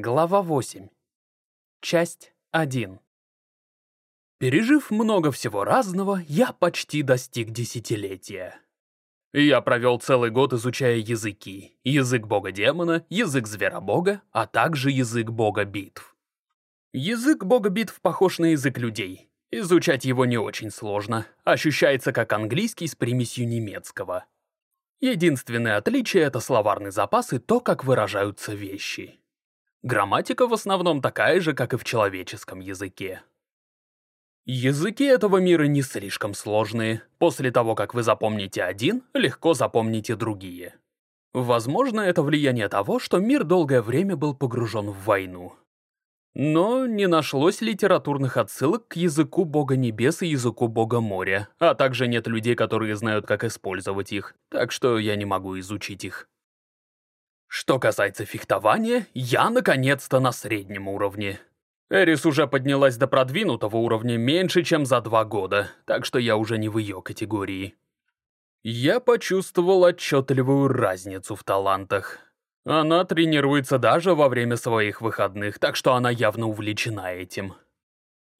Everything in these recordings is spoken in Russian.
Глава 8. Часть 1. Пережив много всего разного, я почти достиг десятилетия. Я провел целый год, изучая языки. Язык бога-демона, язык зверобога, а также язык бога-битв. Язык бога-битв похож на язык людей. Изучать его не очень сложно. Ощущается как английский с примесью немецкого. Единственное отличие — это словарный запас и то, как выражаются вещи. Грамматика в основном такая же, как и в человеческом языке. Языки этого мира не слишком сложные. После того, как вы запомните один, легко запомните другие. Возможно, это влияние того, что мир долгое время был погружен в войну. Но не нашлось литературных отсылок к языку бога небес и языку бога моря, а также нет людей, которые знают, как использовать их, так что я не могу изучить их. Что касается фехтования, я наконец-то на среднем уровне. Эрис уже поднялась до продвинутого уровня меньше, чем за два года, так что я уже не в ее категории. Я почувствовал отчетливую разницу в талантах. Она тренируется даже во время своих выходных, так что она явно увлечена этим.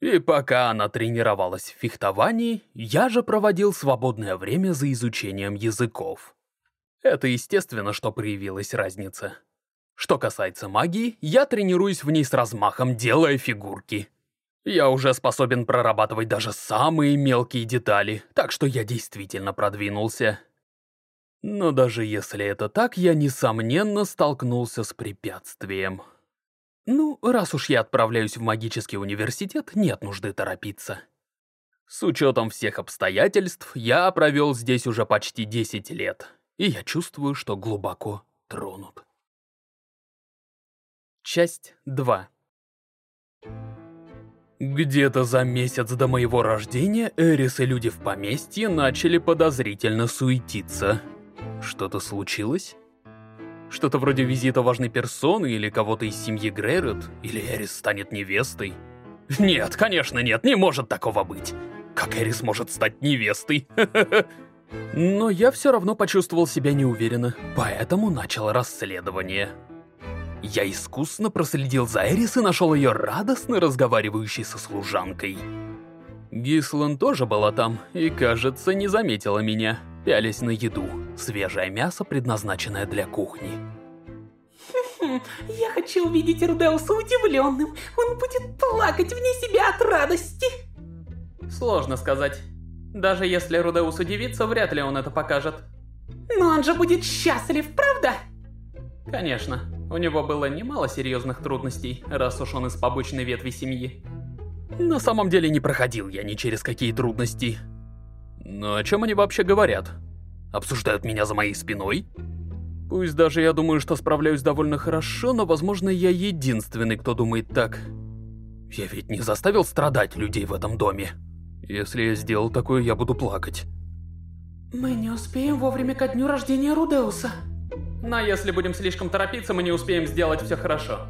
И пока она тренировалась в фехтовании, я же проводил свободное время за изучением языков. Это естественно, что проявилась разница. Что касается магии, я тренируюсь в ней с размахом, делая фигурки. Я уже способен прорабатывать даже самые мелкие детали, так что я действительно продвинулся. Но даже если это так, я, несомненно, столкнулся с препятствием. Ну, раз уж я отправляюсь в магический университет, нет нужды торопиться. С учетом всех обстоятельств, я провел здесь уже почти 10 лет и я чувствую, что глубоко тронут. Часть 2 Где-то за месяц до моего рождения Эрис и люди в поместье начали подозрительно суетиться. Что-то случилось? Что-то вроде визита важной персоны или кого-то из семьи Грейрот? Или Эрис станет невестой? Нет, конечно нет, не может такого быть. Как Эрис может стать невестой? Но я все равно почувствовал себя неуверенно, поэтому начал расследование. Я искусно проследил за Эрис и нашел ее радостно разговаривающей со служанкой. Гислан тоже была там и, кажется, не заметила меня, пялись на еду. Свежее мясо, предназначенное для кухни. Я хочу увидеть Рудеуса удивленным. Он будет плакать вне себя от радости. Сложно сказать. Даже если Рудеус удивится, вряд ли он это покажет. Но он же будет счастлив, правда? Конечно. У него было немало серьезных трудностей, раз уж он из побочной ветви семьи. На самом деле не проходил я ни через какие трудности. Но о чем они вообще говорят? Обсуждают меня за моей спиной? Пусть даже я думаю, что справляюсь довольно хорошо, но, возможно, я единственный, кто думает так. Я ведь не заставил страдать людей в этом доме. Если я сделал такое, я буду плакать. Мы не успеем вовремя ко дню рождения Рудеуса. Но если будем слишком торопиться, мы не успеем сделать все хорошо.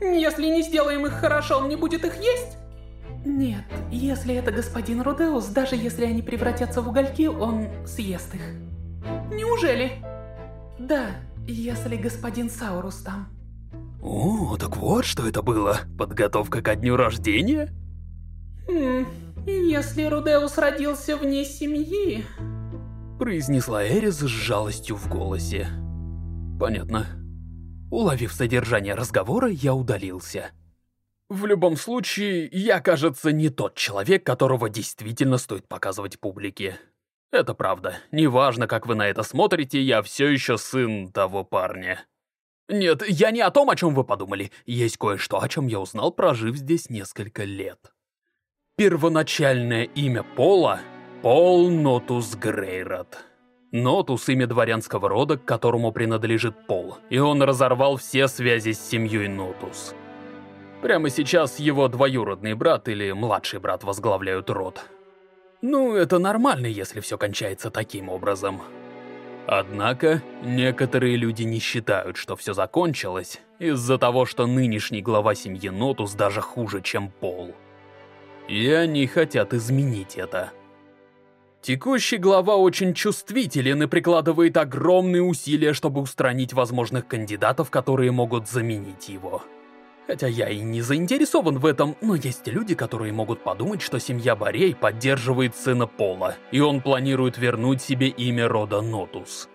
Если не сделаем их хорошо, он не будет их есть? Нет, если это господин Рудеус, даже если они превратятся в угольки, он съест их. Неужели? Да, если господин Саурус там. О, так вот что это было. Подготовка ко дню рождения? Хм, «Если Рудеус родился вне семьи...» Произнесла Эрис с жалостью в голосе. «Понятно». Уловив содержание разговора, я удалился. В любом случае, я, кажется, не тот человек, которого действительно стоит показывать публике. Это правда. Неважно, как вы на это смотрите, я все еще сын того парня. Нет, я не о том, о чем вы подумали. Есть кое-что, о чем я узнал, прожив здесь несколько лет. Первоначальное имя Пола — Пол Нотус Грейрот. Нотус — имя дворянского рода, к которому принадлежит Пол, и он разорвал все связи с семьей Нотус. Прямо сейчас его двоюродный брат или младший брат возглавляют род. Ну, это нормально, если все кончается таким образом. Однако, некоторые люди не считают, что все закончилось, из-за того, что нынешний глава семьи Нотус даже хуже, чем Пол. И они хотят изменить это. Текущий глава очень чувствителен и прикладывает огромные усилия, чтобы устранить возможных кандидатов, которые могут заменить его. Хотя я и не заинтересован в этом, но есть люди, которые могут подумать, что семья Борей поддерживает сына Пола, и он планирует вернуть себе имя рода Нотус.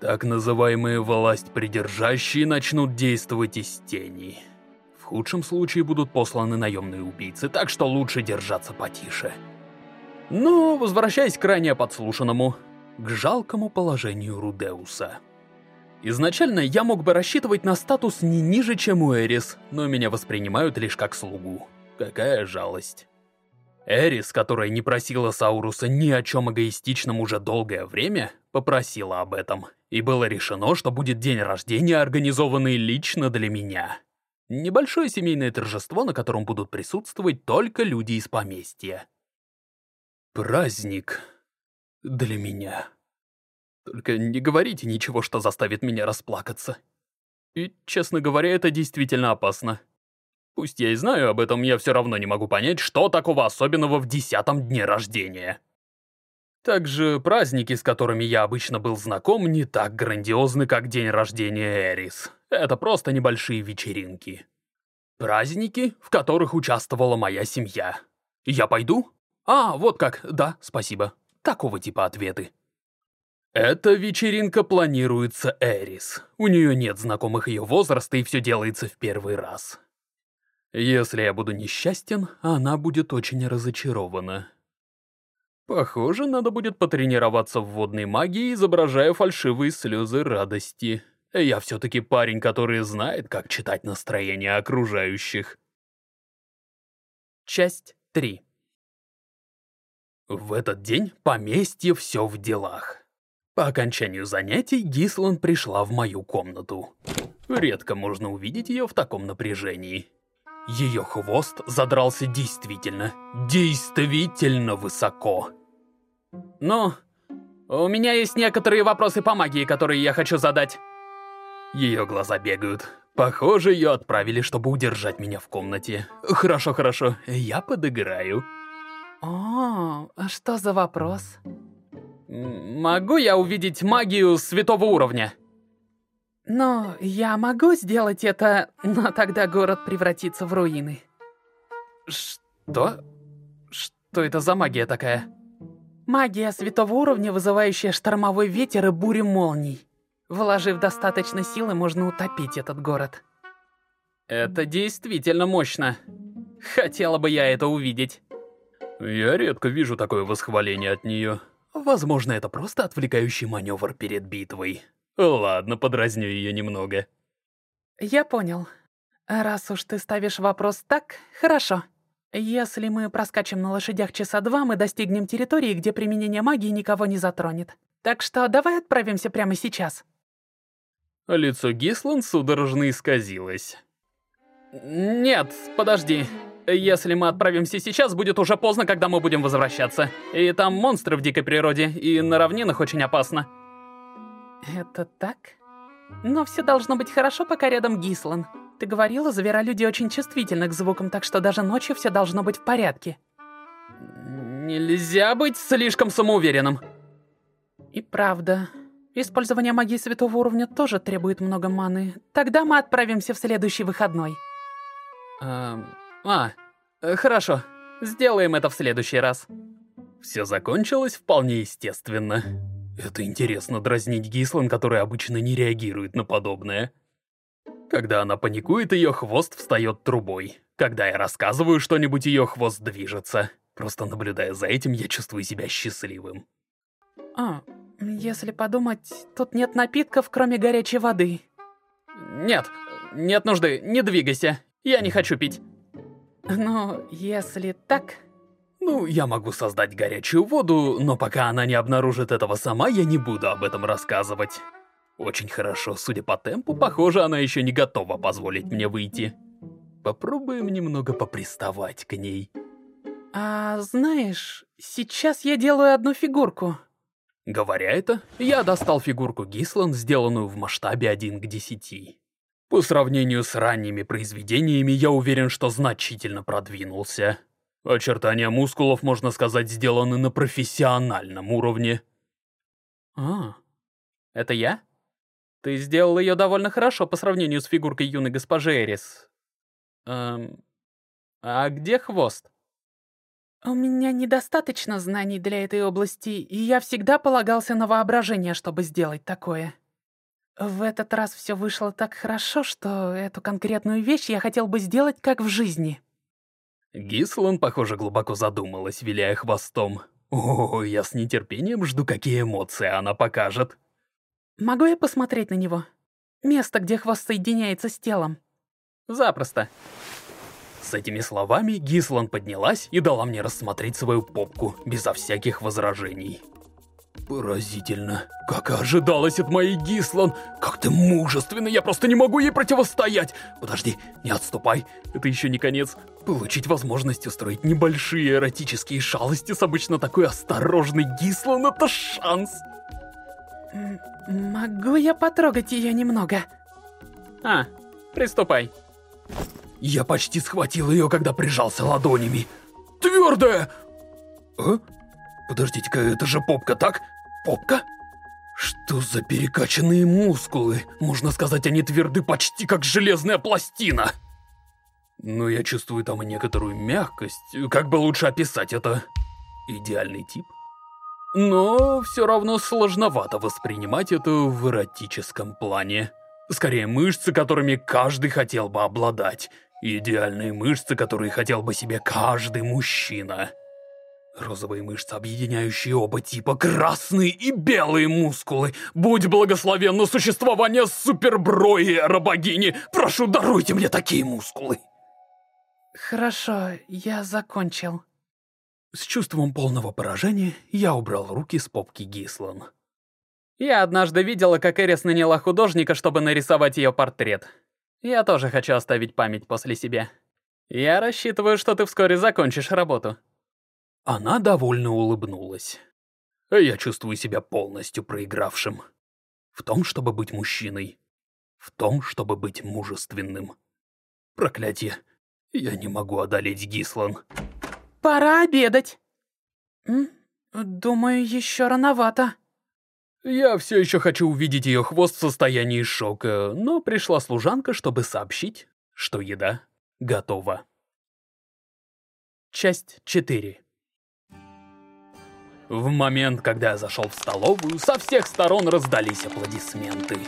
Так называемые власть придержащие начнут действовать из тени. Худшем случае будут посланы наемные убийцы, так что лучше держаться потише. Но, возвращаясь к ранее подслушанному, к жалкому положению Рудеуса. Изначально я мог бы рассчитывать на статус не ниже, чем у Эрис, но меня воспринимают лишь как слугу. Какая жалость. Эрис, которая не просила Сауруса ни о чем эгоистичном уже долгое время, попросила об этом. И было решено, что будет день рождения, организованный лично для меня. Небольшое семейное торжество, на котором будут присутствовать только люди из поместья. Праздник для меня. Только не говорите ничего, что заставит меня расплакаться. И, честно говоря, это действительно опасно. Пусть я и знаю об этом, я все равно не могу понять, что такого особенного в десятом дне рождения. Также праздники, с которыми я обычно был знаком, не так грандиозны, как день рождения Эрис. Это просто небольшие вечеринки. Праздники, в которых участвовала моя семья. Я пойду? А, вот как, да, спасибо. Такого типа ответы. Эта вечеринка планируется Эрис. У нее нет знакомых ее возраста, и все делается в первый раз. Если я буду несчастен, она будет очень разочарована. Похоже, надо будет потренироваться в водной магии, изображая фальшивые слезы радости. Я все-таки парень, который знает, как читать настроение окружающих. Часть 3 В этот день поместье все в делах. По окончанию занятий Гислан пришла в мою комнату. Редко можно увидеть ее в таком напряжении. Ее хвост задрался действительно, действительно высоко. Но у меня есть некоторые вопросы по магии, которые я хочу задать. Ее глаза бегают. Похоже, ее отправили, чтобы удержать меня в комнате. Хорошо, хорошо, я подыграю. О, а что за вопрос? Могу я увидеть магию святого уровня? Ну, я могу сделать это, но тогда город превратится в руины. Что? Что это за магия такая? Магия святого уровня, вызывающая штормовой ветер и бури молний. Вложив достаточно силы, можно утопить этот город. Это действительно мощно. Хотела бы я это увидеть. Я редко вижу такое восхваление от нее. Возможно, это просто отвлекающий маневр перед битвой. Ладно, подразню ее немного. Я понял. Раз уж ты ставишь вопрос так, хорошо. Если мы проскачем на лошадях часа два, мы достигнем территории, где применение магии никого не затронет. Так что давай отправимся прямо сейчас. Лицо Гислан судорожно исказилось. Нет, подожди. Если мы отправимся сейчас, будет уже поздно, когда мы будем возвращаться. И там монстры в дикой природе, и на равнинах очень опасно. Это так? Но все должно быть хорошо, пока рядом Гислан. Ты говорила, зверолюди очень чувствительны к звукам, так что даже ночью все должно быть в порядке. Нельзя быть слишком самоуверенным. И правда. Использование магии святого уровня тоже требует много маны. Тогда мы отправимся в следующий выходной. Эм... А, э, хорошо. Сделаем это в следующий раз. Все закончилось вполне естественно. Это интересно дразнить Гислан, который обычно не реагирует на подобное. Когда она паникует, ее хвост встает трубой. Когда я рассказываю что-нибудь, ее хвост движется. Просто наблюдая за этим, я чувствую себя счастливым. А, если подумать, тут нет напитков, кроме горячей воды. Нет, нет нужды, не двигайся. Я не хочу пить. Ну, если так... Ну, я могу создать горячую воду, но пока она не обнаружит этого сама, я не буду об этом рассказывать. Очень хорошо, судя по темпу, похоже, она еще не готова позволить мне выйти. Попробуем немного поприставать к ней. А знаешь, сейчас я делаю одну фигурку. Говоря это, я достал фигурку Гислан, сделанную в масштабе 1 к 10. По сравнению с ранними произведениями, я уверен, что значительно продвинулся. Очертания мускулов, можно сказать, сделаны на профессиональном уровне. А, это я? Ты сделал ее довольно хорошо по сравнению с фигуркой юной госпожи Эрис. Эм, а где хвост? У меня недостаточно знаний для этой области, и я всегда полагался на воображение, чтобы сделать такое. В этот раз все вышло так хорошо, что эту конкретную вещь я хотел бы сделать как в жизни. Гислан, похоже, глубоко задумалась, виляя хвостом. О, я с нетерпением жду, какие эмоции она покажет. Могу я посмотреть на него? Место, где хвост соединяется с телом. Запросто. С этими словами Гислан поднялась и дала мне рассмотреть свою попку, безо всяких возражений. Поразительно. Как и ожидалось от моей Гислан. Как ты мужественна, я просто не могу ей противостоять. Подожди, не отступай. Это еще не конец. Получить возможность устроить небольшие эротические шалости с обычно такой осторожной Гислан — это шанс. Могу я потрогать ее немного? А, приступай. Я почти схватил ее, когда прижался ладонями. Твердая! А? Подождите-ка, это же попка, так? Попка? Что за перекачанные мускулы? Можно сказать, они тверды почти как железная пластина. Но я чувствую там и некоторую мягкость. Как бы лучше описать это? Идеальный тип? Но все равно сложновато воспринимать это в эротическом плане. Скорее, мышцы, которыми каждый хотел бы обладать. Идеальные мышцы, которые хотел бы себе каждый мужчина. Розовые мышцы, объединяющие оба типа, красные и белые мускулы. Будь благословенно существование суперброи, рабогини. Прошу, даруйте мне такие мускулы. Хорошо, я закончил. С чувством полного поражения я убрал руки с попки Гислан. Я однажды видела, как Эрис наняла художника, чтобы нарисовать ее портрет. Я тоже хочу оставить память после себя. Я рассчитываю, что ты вскоре закончишь работу. Она довольно улыбнулась. Я чувствую себя полностью проигравшим. В том, чтобы быть мужчиной. В том, чтобы быть мужественным. Проклятие. Я не могу одолеть Гислан. Пора обедать. Думаю, еще рановато. Я все еще хочу увидеть ее хвост в состоянии шока, но пришла служанка, чтобы сообщить, что еда готова. Часть 4 В момент, когда я зашел в столовую, со всех сторон раздались аплодисменты.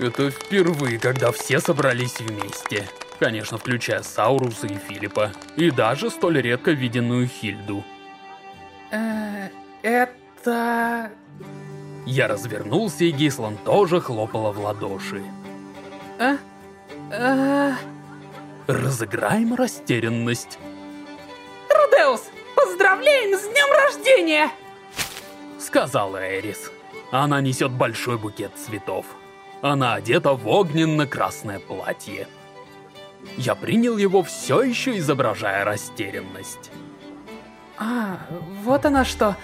Это впервые, когда все собрались вместе. Конечно, включая Сауруса и Филиппа. И даже столь редко виденную Хильду. Э, это... Я развернулся, и Гислан тоже хлопала в ладоши. А? А... Разыграем растерянность. Рудеус, поздравляем с днем рождения! Сказала Эрис. Она несет большой букет цветов. Она одета в огненно-красное платье. Я принял его все еще изображая растерянность. А, вот она что.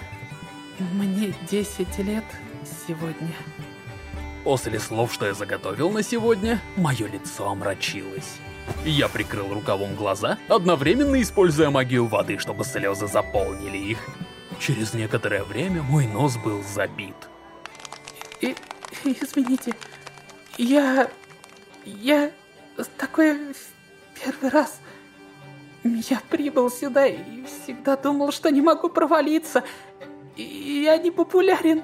Мне 10 лет сегодня. После слов, что я заготовил на сегодня, мое лицо омрачилось. Я прикрыл рукавом глаза, одновременно используя магию воды, чтобы слезы заполнили их. Через некоторое время мой нос был забит. И, извините, я... я... такой первый раз... Я прибыл сюда и всегда думал, что не могу провалиться. И я не популярен.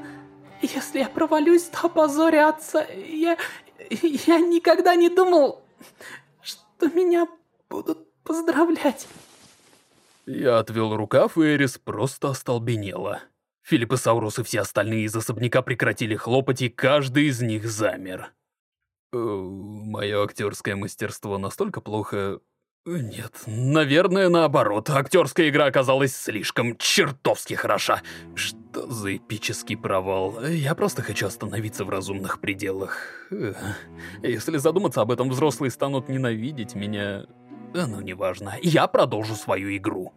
Если я провалюсь, то опозорятся. Я... Я никогда не думал, что меня будут поздравлять. Я отвел рукав, и Эрис просто остолбенела. Филипп и Саурус и все остальные из особняка прекратили хлопать, и каждый из них замер. Э, Мое актерское мастерство настолько плохо... Нет, наверное, наоборот. Актерская игра оказалась слишком чертовски хороша. Что за эпический провал? Я просто хочу остановиться в разумных пределах. Если задуматься об этом, взрослые станут ненавидеть меня... Ну, неважно. Я продолжу свою игру.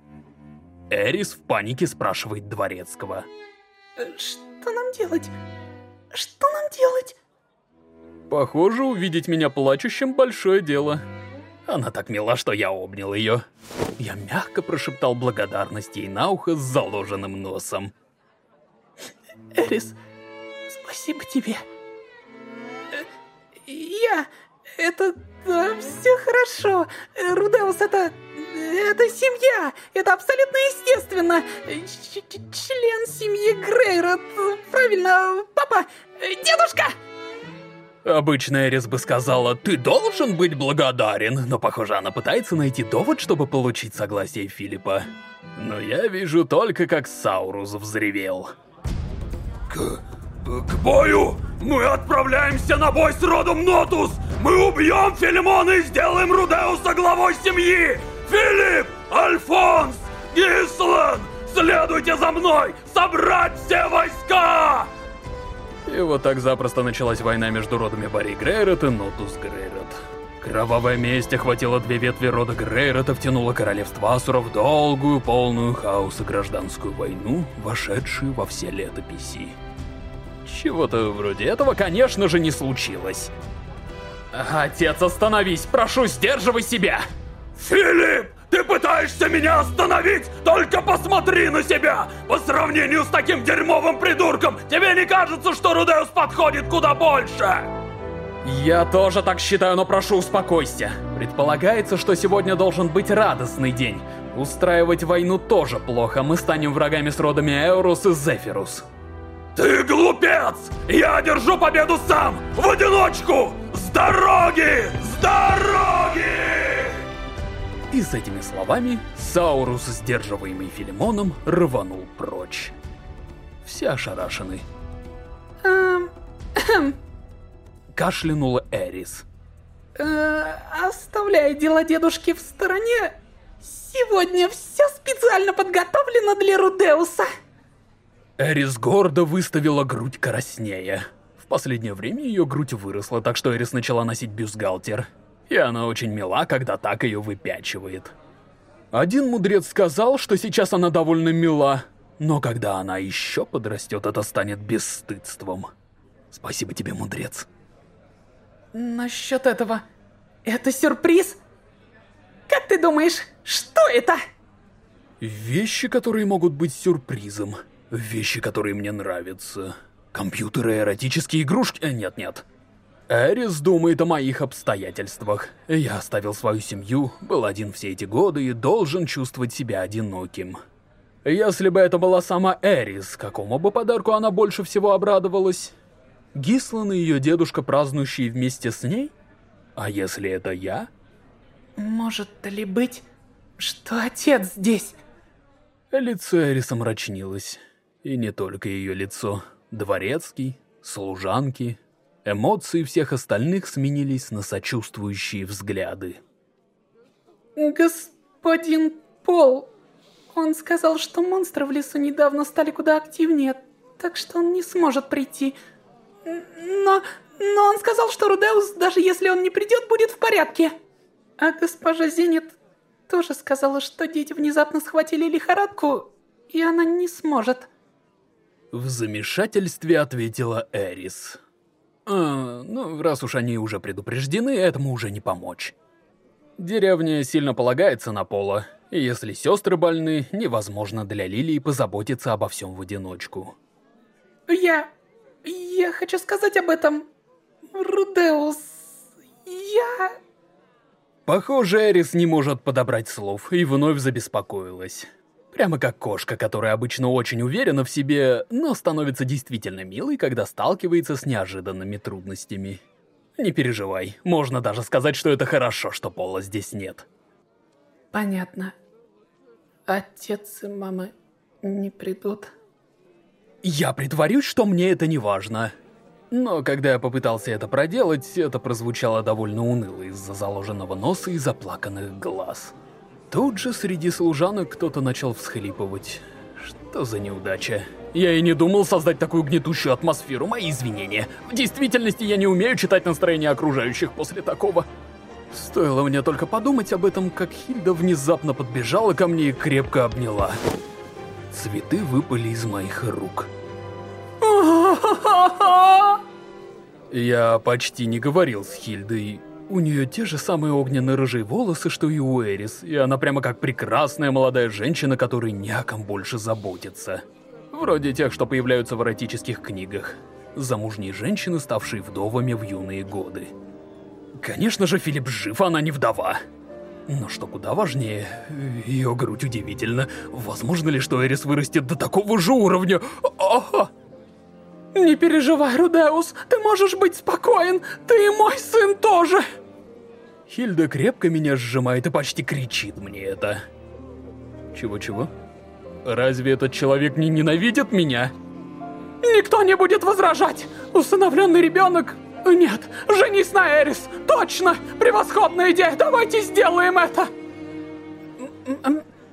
Эрис в панике спрашивает Дворецкого. Что нам делать? Что нам делать? Похоже, увидеть меня плачущим – большое дело. Она так мила, что я обнял ее. Я мягко прошептал благодарность ей на ухо с заложенным носом. Эрис, спасибо тебе. Я... Это... Да, все хорошо. Рудеус, это... Это семья! Это абсолютно естественно! Ч член семьи Грейрот. Правильно, папа! Дедушка! Обычно Эрис бы сказала, ты должен быть благодарен, но похоже она пытается найти довод, чтобы получить согласие Филиппа. Но я вижу только, как Саурус взревел. К... к бою! Мы отправляемся на бой с родом Нотус! Мы убьем Филимона и сделаем Рудеуса главой семьи! Филипп! Альфонс! Гислан! Следуйте за мной! Собрать все войска! И вот так запросто началась война между родами Барри Грейрот и Нотус Грейрот. Кровавая месть охватила две ветви рода Грейрота, втянула королевство Асура в долгую, полную хаоса гражданскую войну, вошедшую во все летописи. Чего-то вроде этого, конечно же, не случилось. Отец, остановись! Прошу, сдерживай себя! Филипп! Ты пытаешься меня остановить? Только посмотри на себя! По сравнению с таким дерьмовым придурком, тебе не кажется, что Рудеус подходит куда больше? Я тоже так считаю, но прошу, успокойся. Предполагается, что сегодня должен быть радостный день. Устраивать войну тоже плохо, мы станем врагами с родами Эурус и Зефирус. Ты глупец! Я держу победу сам! В одиночку! С дороги! С дороги! И с этими словами Саурус, сдерживаемый Филимоном, рванул прочь. Все ошарашены. Эм... Кашлянула Эрис. Э, оставляя дела дедушки в стороне, сегодня все специально подготовлено для Рудеуса. Эрис гордо выставила грудь краснее. В последнее время ее грудь выросла, так что Эрис начала носить бюстгальтер. И она очень мила, когда так ее выпячивает. Один мудрец сказал, что сейчас она довольно мила, но когда она еще подрастет, это станет бесстыдством. Спасибо тебе, мудрец. Насчет этого... Это сюрприз? Как ты думаешь, что это? Вещи, которые могут быть сюрпризом. Вещи, которые мне нравятся. Компьютеры, эротические игрушки... Э, нет-нет. Эрис думает о моих обстоятельствах. Я оставил свою семью, был один все эти годы и должен чувствовать себя одиноким. Если бы это была сама Эрис, какому бы подарку она больше всего обрадовалась? Гислан и ее дедушка, празднующие вместе с ней? А если это я? Может ли быть, что отец здесь? Лицо Эрис омрачнилось. И не только ее лицо. Дворецкий, служанки, Эмоции всех остальных сменились на сочувствующие взгляды. Господин Пол, он сказал, что монстры в лесу недавно стали куда активнее, так что он не сможет прийти. Но... но он сказал, что Рудеус, даже если он не придет, будет в порядке. А госпожа Зенит тоже сказала, что дети внезапно схватили лихорадку, и она не сможет. В замешательстве ответила Эрис. А, ну, раз уж они уже предупреждены, этому уже не помочь. Деревня сильно полагается на Пола, и если сестры больны, невозможно для Лилии позаботиться обо всем в одиночку. Я... я хочу сказать об этом. Рудеус... я... Похоже, Эрис не может подобрать слов и вновь забеспокоилась. Прямо как кошка, которая обычно очень уверена в себе, но становится действительно милой, когда сталкивается с неожиданными трудностями. Не переживай, можно даже сказать, что это хорошо, что Пола здесь нет. Понятно. Отец и мама не придут. Я притворюсь, что мне это не важно. Но когда я попытался это проделать, это прозвучало довольно уныло из-за заложенного носа и заплаканных глаз. Тут же среди служанок кто-то начал всхлипывать. Что за неудача? Я и не думал создать такую гнетущую атмосферу, мои извинения. В действительности я не умею читать настроение окружающих после такого. Стоило мне только подумать об этом, как Хильда внезапно подбежала ко мне и крепко обняла. Цветы выпали из моих рук. Я почти не говорил с Хильдой, У нее те же самые огненно-рыжие волосы, что и у Эрис, и она прямо как прекрасная молодая женщина, которой не о ком больше заботится. Вроде тех, что появляются в эротических книгах. Замужние женщины, ставшие вдовами в юные годы. Конечно же, Филипп жив, она не вдова. Но что куда важнее, ее грудь удивительна. Возможно ли, что Эрис вырастет до такого же уровня? Ага! Не переживай, Рудеус, ты можешь быть спокоен, ты и мой сын тоже! Хильда крепко меня сжимает и почти кричит мне это. Чего-чего? Разве этот человек не ненавидит меня? Никто не будет возражать! Усыновленный ребенок... Нет, женись на Эрис! Точно! Превосходная идея! Давайте сделаем это!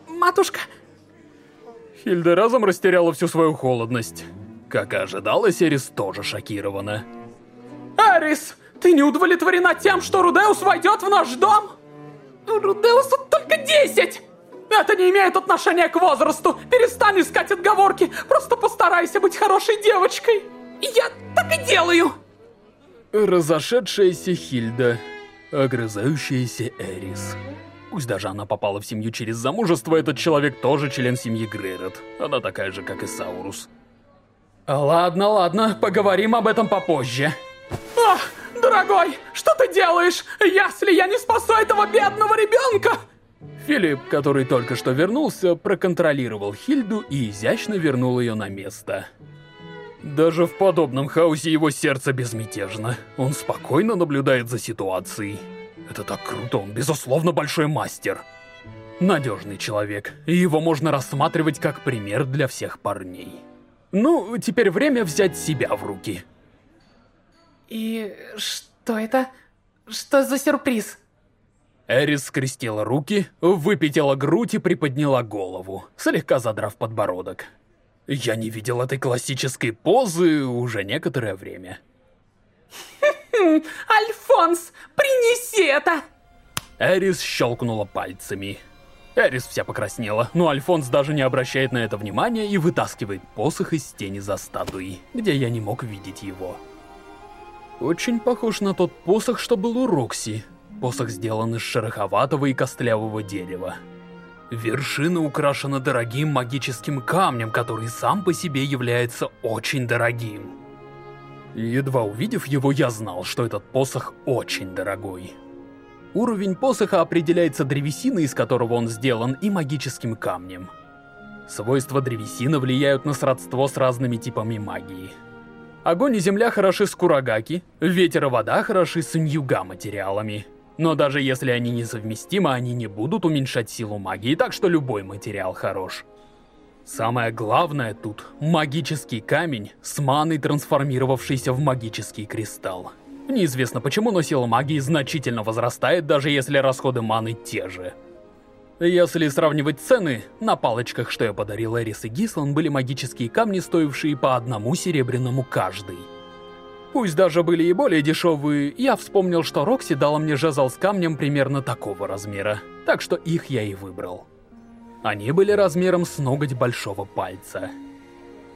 Матушка... Хильда разом растеряла всю свою холодность. Как и ожидалось, Эрис тоже шокирована. Эрис, ты не удовлетворена тем, что Рудеус войдет в наш дом? Рудеусу только 10! Это не имеет отношения к возрасту. Перестань искать отговорки. Просто постарайся быть хорошей девочкой. Я так и делаю. Разошедшаяся Хильда, огрызающаяся Эрис. Пусть даже она попала в семью через замужество, этот человек тоже член семьи Грейрот. Она такая же, как и Саурус. Ладно, ладно, поговорим об этом попозже. Ах, дорогой, что ты делаешь, если я не спасу этого бедного ребенка? Филипп, который только что вернулся, проконтролировал Хильду и изящно вернул ее на место. Даже в подобном хаосе его сердце безмятежно. Он спокойно наблюдает за ситуацией. Это так круто, он безусловно большой мастер. Надежный человек, и его можно рассматривать как пример для всех парней. Ну, теперь время взять себя в руки. И что это? Что за сюрприз? Эрис скрестила руки, выпятила грудь и приподняла голову, слегка задрав подбородок. Я не видел этой классической позы уже некоторое время. Альфонс, принеси это! Эрис щелкнула пальцами. Эрис вся покраснела, но Альфонс даже не обращает на это внимания и вытаскивает посох из тени за статуей, где я не мог видеть его. Очень похож на тот посох, что был у Рокси. Посох сделан из шероховатого и костлявого дерева. Вершина украшена дорогим магическим камнем, который сам по себе является очень дорогим. Едва увидев его, я знал, что этот посох очень дорогой. Уровень посоха определяется древесиной, из которого он сделан, и магическим камнем. Свойства древесины влияют на сродство с разными типами магии. Огонь и земля хороши с курагаки, ветер и вода хороши с ньюга материалами. Но даже если они несовместимы, они не будут уменьшать силу магии, так что любой материал хорош. Самое главное тут — магический камень с маной, трансформировавшийся в магический кристалл. Неизвестно почему, но сила магии значительно возрастает, даже если расходы маны те же. Если сравнивать цены, на палочках, что я подарил Эрис и Гислан, были магические камни, стоившие по одному серебряному каждый. Пусть даже были и более дешевые, я вспомнил, что Рокси дала мне жезл с камнем примерно такого размера, так что их я и выбрал. Они были размером с ноготь большого пальца.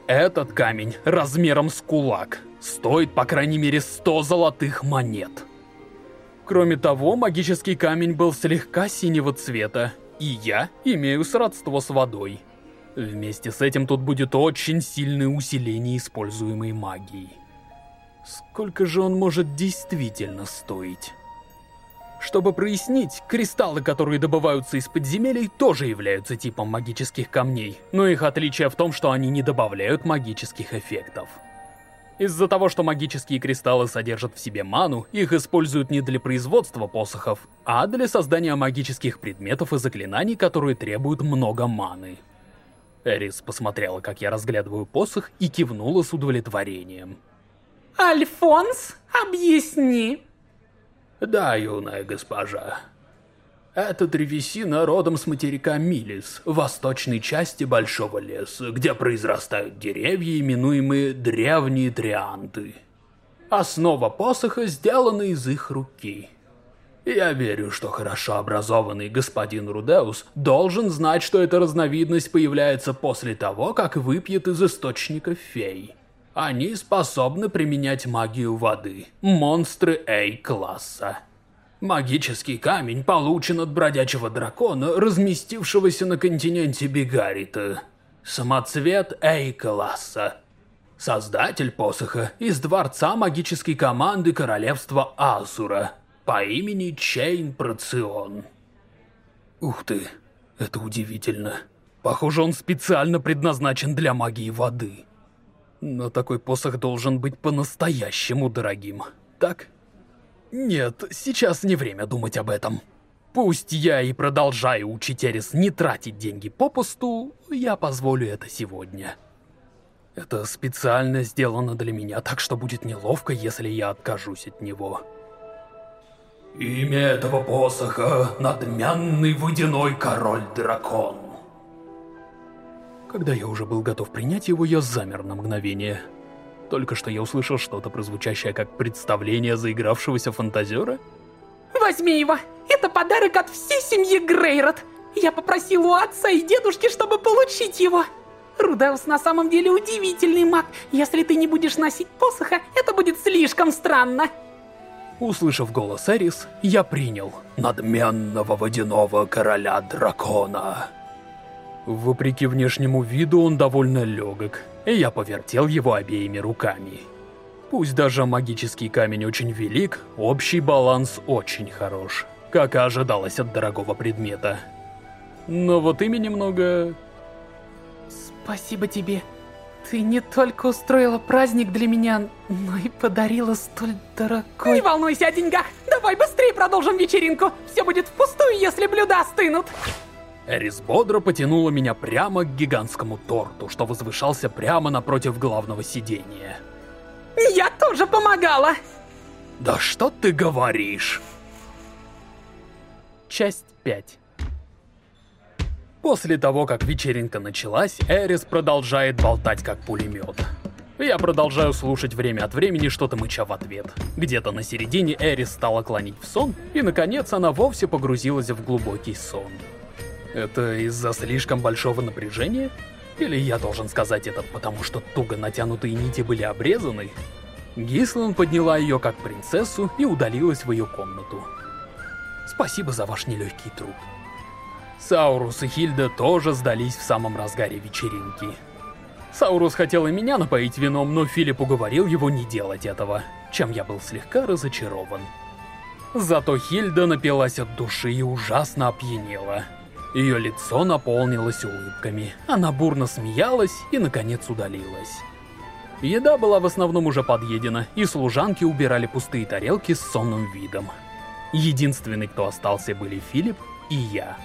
Этот камень размером с кулак стоит по крайней мере 100 золотых монет. Кроме того, магический камень был слегка синего цвета, и я имею сродство с водой. Вместе с этим тут будет очень сильное усиление используемой магии. Сколько же он может действительно стоить? Чтобы прояснить, кристаллы, которые добываются из подземелий, тоже являются типом магических камней, но их отличие в том, что они не добавляют магических эффектов. Из-за того, что магические кристаллы содержат в себе ману, их используют не для производства посохов, а для создания магических предметов и заклинаний, которые требуют много маны. Эрис посмотрела, как я разглядываю посох, и кивнула с удовлетворением. «Альфонс, объясни!» Да, юная госпожа. Это древесина родом с материка Милис, восточной части Большого леса, где произрастают деревья, именуемые древние трианты. Основа посоха сделана из их руки. Я верю, что хорошо образованный господин Рудеус должен знать, что эта разновидность появляется после того, как выпьет из источника фей. Они способны применять магию воды. Монстры A-класса. Магический камень получен от бродячего дракона, разместившегося на континенте Бигарита. Самоцвет Эй-класса. Создатель посоха из дворца магической команды королевства Азура по имени Чейн Процион. Ух ты, это удивительно. Похоже, он специально предназначен для магии воды. Но такой посох должен быть по-настоящему дорогим, так? Нет, сейчас не время думать об этом. Пусть я и продолжаю учить Эрис не тратить деньги попусту, я позволю это сегодня. Это специально сделано для меня, так что будет неловко, если я откажусь от него. Имя этого посоха — надменный водяной король-дракон. Когда я уже был готов принять его, я замер на мгновение. Только что я услышал что-то, прозвучащее как представление заигравшегося фантазера. Возьми его! Это подарок от всей семьи Грейрот! Я попросил у отца и дедушки, чтобы получить его! Рудеус на самом деле удивительный маг. Если ты не будешь носить посоха, это будет слишком странно. Услышав голос Эрис, я принял надменного водяного короля дракона. Вопреки внешнему виду он довольно легок, и я повертел его обеими руками. Пусть даже магический камень очень велик, общий баланс очень хорош, как и ожидалось от дорогого предмета. Но вот имя немного Спасибо тебе. Ты не только устроила праздник для меня, но и подарила столь дорогой... Не волнуйся о деньгах! Давай быстрее продолжим вечеринку! Все будет впустую, если блюда остынут! Эрис бодро потянула меня прямо к гигантскому торту, что возвышался прямо напротив главного сидения. Я тоже помогала! Да что ты говоришь? Часть 5 После того, как вечеринка началась, Эрис продолжает болтать как пулемет. Я продолжаю слушать время от времени что-то мыча в ответ. Где-то на середине Эрис стала клонить в сон, и наконец она вовсе погрузилась в глубокий сон. Это из-за слишком большого напряжения? Или я должен сказать это потому, что туго натянутые нити были обрезаны? Гислан подняла ее как принцессу и удалилась в ее комнату. Спасибо за ваш нелегкий труд. Саурус и Хильда тоже сдались в самом разгаре вечеринки. Саурус хотел и меня напоить вином, но Филипп уговорил его не делать этого, чем я был слегка разочарован. Зато Хильда напилась от души и ужасно опьянела. Ее лицо наполнилось улыбками, она бурно смеялась и, наконец, удалилась. Еда была в основном уже подъедена, и служанки убирали пустые тарелки с сонным видом. Единственный, кто остался, были Филипп и я.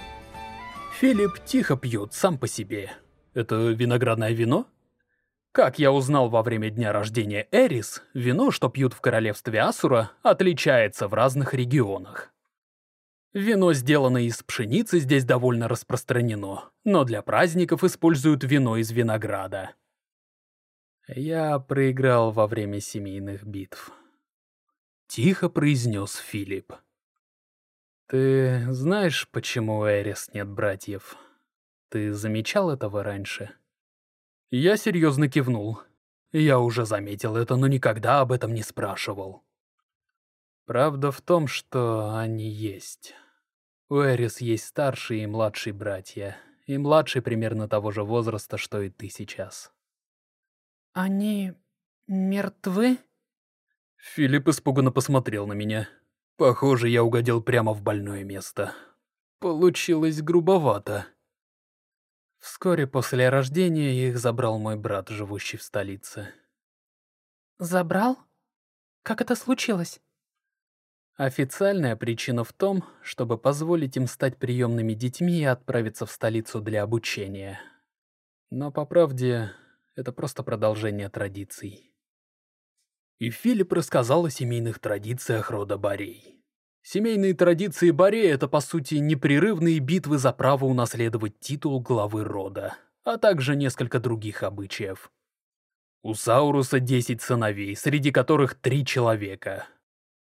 Филипп тихо пьет сам по себе. Это виноградное вино? Как я узнал во время дня рождения Эрис, вино, что пьют в королевстве Асура, отличается в разных регионах. Вино, сделанное из пшеницы, здесь довольно распространено, но для праздников используют вино из винограда. Я проиграл во время семейных битв. Тихо произнес Филипп. Ты знаешь, почему у Эрис нет братьев? Ты замечал этого раньше? Я серьезно кивнул. Я уже заметил это, но никогда об этом не спрашивал. Правда в том, что они есть. У Эрис есть старшие и младшие братья, и младший примерно того же возраста, что и ты сейчас. Они мертвы? Филипп испуганно посмотрел на меня. Похоже, я угодил прямо в больное место. Получилось грубовато. Вскоре после рождения их забрал мой брат, живущий в столице. Забрал? Как это случилось? Официальная причина в том, чтобы позволить им стать приемными детьми и отправиться в столицу для обучения. Но, по правде, это просто продолжение традиций и Филипп рассказал о семейных традициях рода Борей. Семейные традиции Борей — это, по сути, непрерывные битвы за право унаследовать титул главы рода, а также несколько других обычаев. У Сауруса 10 сыновей, среди которых три человека.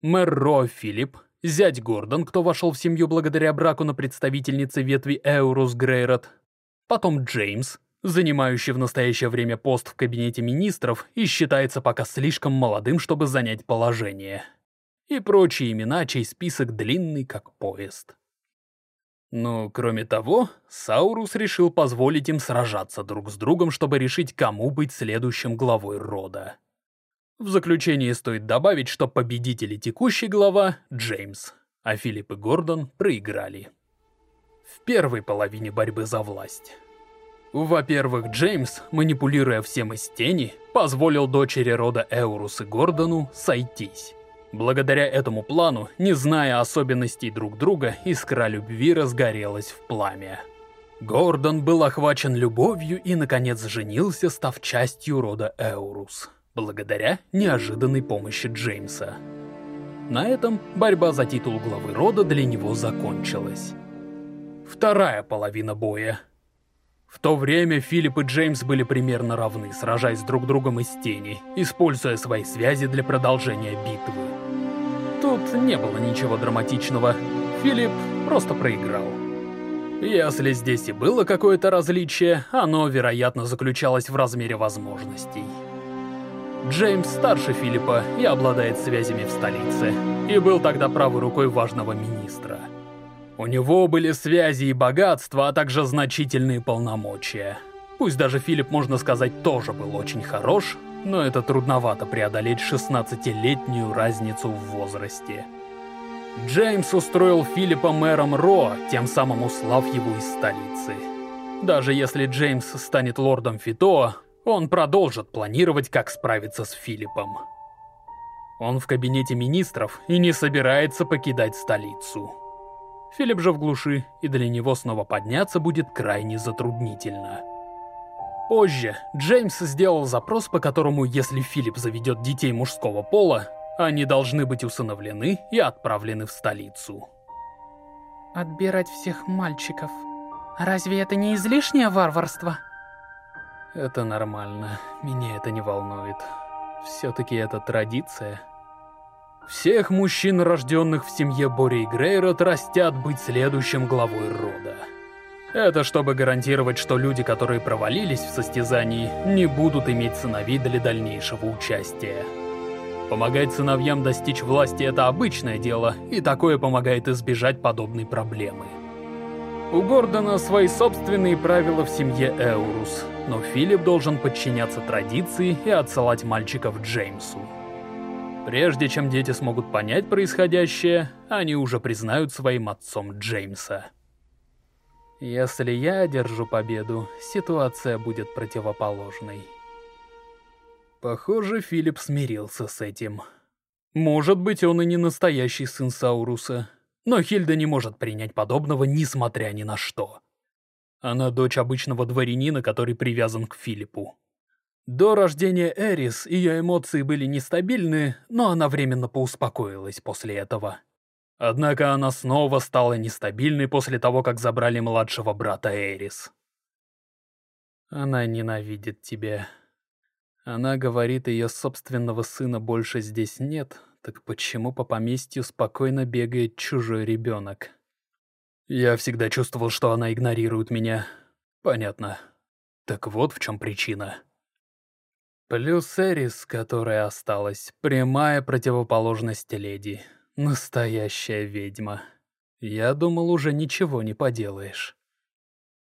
Мэр Ро Филипп, зять Гордон, кто вошел в семью благодаря браку на представительнице ветви Эурус Грейрот, потом Джеймс, занимающий в настоящее время пост в кабинете министров и считается пока слишком молодым, чтобы занять положение. и прочие имена, чей список длинный, как поезд. Но, кроме того, Саурус решил позволить им сражаться друг с другом, чтобы решить, кому быть следующим главой рода. В заключение стоит добавить, что победители текущей глава — Джеймс, а Филипп и Гордон проиграли. В первой половине борьбы за власть. Во-первых, Джеймс, манипулируя всем из тени, позволил дочери рода Эурус и Гордону сойтись. Благодаря этому плану, не зная особенностей друг друга, искра любви разгорелась в пламя. Гордон был охвачен любовью и, наконец, женился, став частью рода Эурус, благодаря неожиданной помощи Джеймса. На этом борьба за титул главы рода для него закончилась. Вторая половина боя. В то время Филипп и Джеймс были примерно равны, сражаясь друг другом из тени, используя свои связи для продолжения битвы. Тут не было ничего драматичного. Филипп просто проиграл. Если здесь и было какое-то различие, оно, вероятно, заключалось в размере возможностей. Джеймс старше Филиппа и обладает связями в столице, и был тогда правой рукой важного министра. У него были связи и богатства, а также значительные полномочия. Пусть даже Филипп, можно сказать, тоже был очень хорош, но это трудновато преодолеть 16-летнюю разницу в возрасте. Джеймс устроил Филиппа мэром Ро, тем самым услав его из столицы. Даже если Джеймс станет лордом Фито, он продолжит планировать, как справиться с Филиппом. Он в кабинете министров и не собирается покидать столицу. Филипп же в глуши, и для него снова подняться будет крайне затруднительно. Позже Джеймс сделал запрос, по которому, если Филипп заведет детей мужского пола, они должны быть усыновлены и отправлены в столицу. Отбирать всех мальчиков. Разве это не излишнее варварство? Это нормально. Меня это не волнует. Все-таки это традиция. Всех мужчин, рожденных в семье Бори и Грейрот, растят быть следующим главой рода. Это чтобы гарантировать, что люди, которые провалились в состязании, не будут иметь сыновей для дальнейшего участия. Помогать сыновьям достичь власти – это обычное дело, и такое помогает избежать подобной проблемы. У Гордона свои собственные правила в семье Эурус, но Филипп должен подчиняться традиции и отсылать мальчиков Джеймсу. Прежде чем дети смогут понять происходящее, они уже признают своим отцом Джеймса. Если я одержу победу, ситуация будет противоположной. Похоже, Филипп смирился с этим. Может быть, он и не настоящий сын Сауруса, но Хильда не может принять подобного, несмотря ни на что. Она дочь обычного дворянина, который привязан к Филиппу. До рождения Эрис ее эмоции были нестабильны, но она временно поуспокоилась после этого. Однако она снова стала нестабильной после того, как забрали младшего брата Эрис. Она ненавидит тебя. Она говорит, ее собственного сына больше здесь нет, так почему по поместью спокойно бегает чужой ребенок? Я всегда чувствовал, что она игнорирует меня. Понятно. Так вот в чем причина. Плюс Эрис, которая осталась, прямая противоположность леди. Настоящая ведьма. Я думал, уже ничего не поделаешь.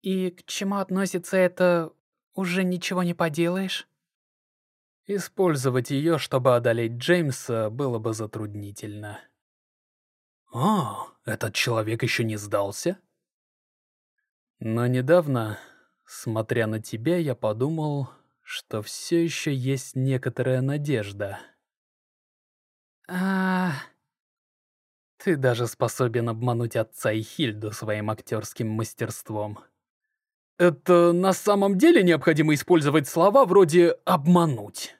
И к чему относится это «уже ничего не поделаешь»? Использовать ее, чтобы одолеть Джеймса, было бы затруднительно. О, этот человек еще не сдался? Но недавно, смотря на тебя, я подумал, что все еще есть некоторая надежда. А... Ты даже способен обмануть отца и Хильду своим актерским мастерством. Это на самом деле необходимо использовать слова вроде «обмануть».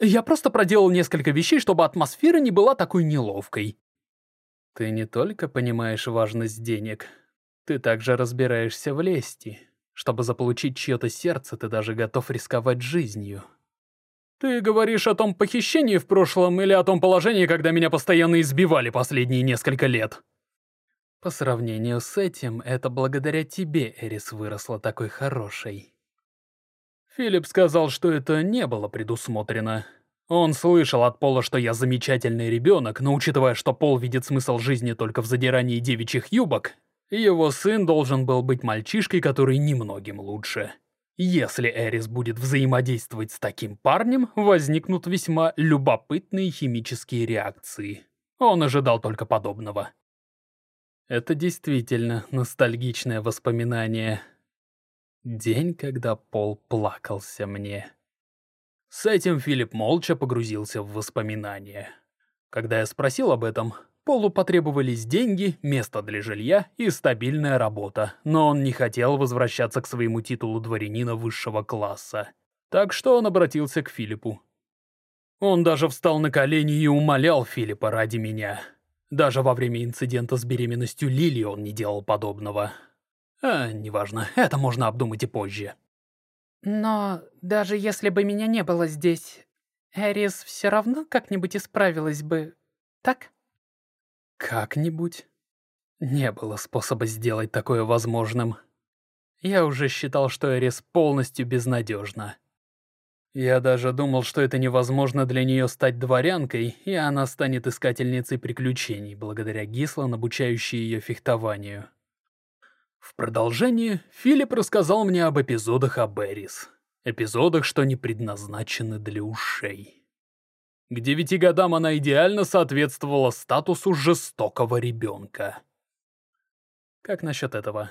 Я просто проделал несколько вещей, чтобы атмосфера не была такой неловкой. Ты не только понимаешь важность денег, ты также разбираешься в лести. Чтобы заполучить чье-то сердце, ты даже готов рисковать жизнью. «Ты говоришь о том похищении в прошлом или о том положении, когда меня постоянно избивали последние несколько лет?» По сравнению с этим, это благодаря тебе Эрис выросла такой хорошей. Филипп сказал, что это не было предусмотрено. Он слышал от Пола, что я замечательный ребенок, но учитывая, что Пол видит смысл жизни только в задирании девичьих юбок, его сын должен был быть мальчишкой, который немногим лучше. Если Эрис будет взаимодействовать с таким парнем, возникнут весьма любопытные химические реакции. Он ожидал только подобного. Это действительно ностальгичное воспоминание. День, когда Пол плакался мне. С этим Филипп молча погрузился в воспоминания. Когда я спросил об этом, Полу потребовались деньги, место для жилья и стабильная работа, но он не хотел возвращаться к своему титулу дворянина высшего класса. Так что он обратился к Филиппу. Он даже встал на колени и умолял Филиппа ради меня. Даже во время инцидента с беременностью Лили он не делал подобного. А, неважно, это можно обдумать и позже. Но даже если бы меня не было здесь, Эрис все равно как-нибудь исправилась бы, так? Как-нибудь? Не было способа сделать такое возможным. Я уже считал, что Эрис полностью безнадежна. Я даже думал, что это невозможно для нее стать дворянкой, и она станет искательницей приключений, благодаря Гислан, обучающей ее фехтованию. В продолжении Филипп рассказал мне об эпизодах об Эрис. Эпизодах, что не предназначены для ушей. К девяти годам она идеально соответствовала статусу жестокого ребенка. Как насчет этого?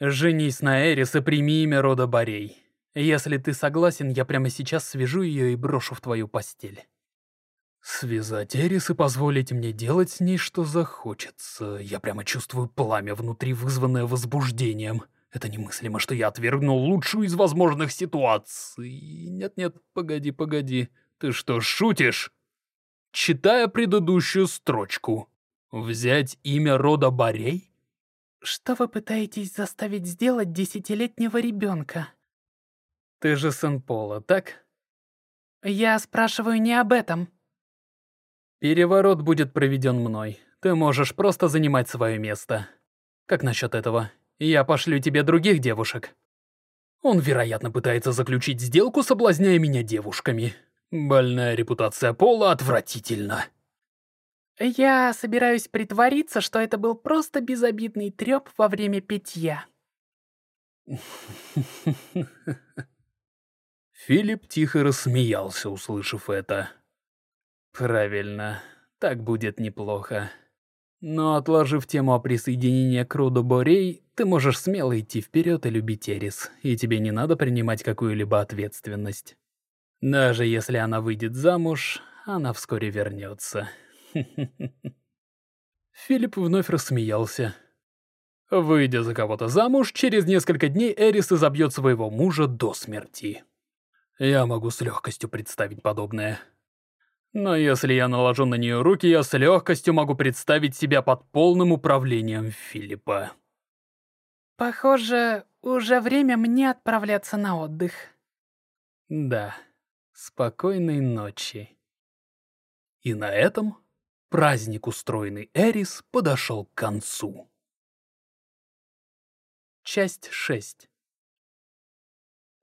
Женись на Эрис и прими имя рода Борей. Если ты согласен, я прямо сейчас свяжу ее и брошу в твою постель. Связать Эрис и позволить мне делать с ней, что захочется. Я прямо чувствую пламя внутри, вызванное возбуждением. Это немыслимо, что я отвергнул лучшую из возможных ситуаций. Нет-нет, погоди, погоди. Ты что, шутишь? Читая предыдущую строчку. Взять имя рода Борей? Что вы пытаетесь заставить сделать десятилетнего ребенка? Ты же сын Пола, так? Я спрашиваю не об этом. Переворот будет проведен мной. Ты можешь просто занимать свое место. Как насчет этого? Я пошлю тебе других девушек. Он, вероятно, пытается заключить сделку, соблазняя меня девушками. Больная репутация Пола отвратительна. Я собираюсь притвориться, что это был просто безобидный трёп во время питья. Филипп тихо рассмеялся, услышав это. Правильно, так будет неплохо. Но отложив тему о присоединении к роду Борей, ты можешь смело идти вперед и любить Эрис, и тебе не надо принимать какую-либо ответственность. Даже если она выйдет замуж, она вскоре вернется. Филипп вновь рассмеялся. Выйдя за кого-то замуж, через несколько дней Эрис изобьет своего мужа до смерти. Я могу с легкостью представить подобное. Но если я наложу на нее руки, я с легкостью могу представить себя под полным управлением Филиппа. Похоже, уже время мне отправляться на отдых. Да. Спокойной ночи. И на этом праздник, устроенный Эрис, подошел к концу. Часть 6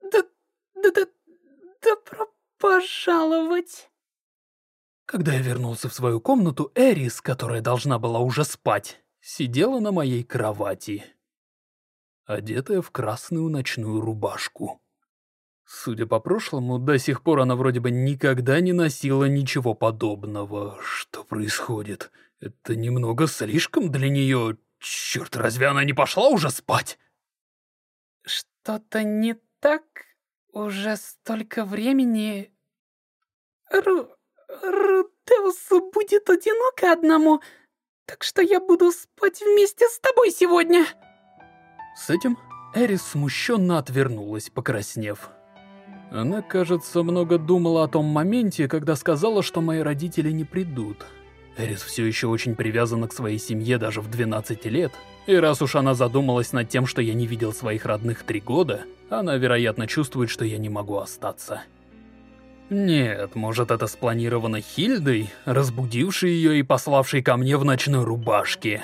Да, да, да, добро пожаловать. Когда я вернулся в свою комнату, Эрис, которая должна была уже спать, сидела на моей кровати, одетая в красную ночную рубашку. Судя по прошлому, до сих пор она вроде бы никогда не носила ничего подобного. Что происходит? Это немного слишком для нее. Черт, разве она не пошла уже спать? Что-то не так? Уже столько времени... Ру... Рутеусу будет одиноко одному, так что я буду спать вместе с тобой сегодня. С этим Эрис смущенно отвернулась, покраснев. Она, кажется, много думала о том моменте, когда сказала, что мои родители не придут. Эрис все еще очень привязана к своей семье даже в 12 лет. И раз уж она задумалась над тем, что я не видел своих родных три года, она, вероятно, чувствует, что я не могу остаться. Нет, может это спланировано Хильдой, разбудившей ее и пославшей ко мне в ночной рубашке.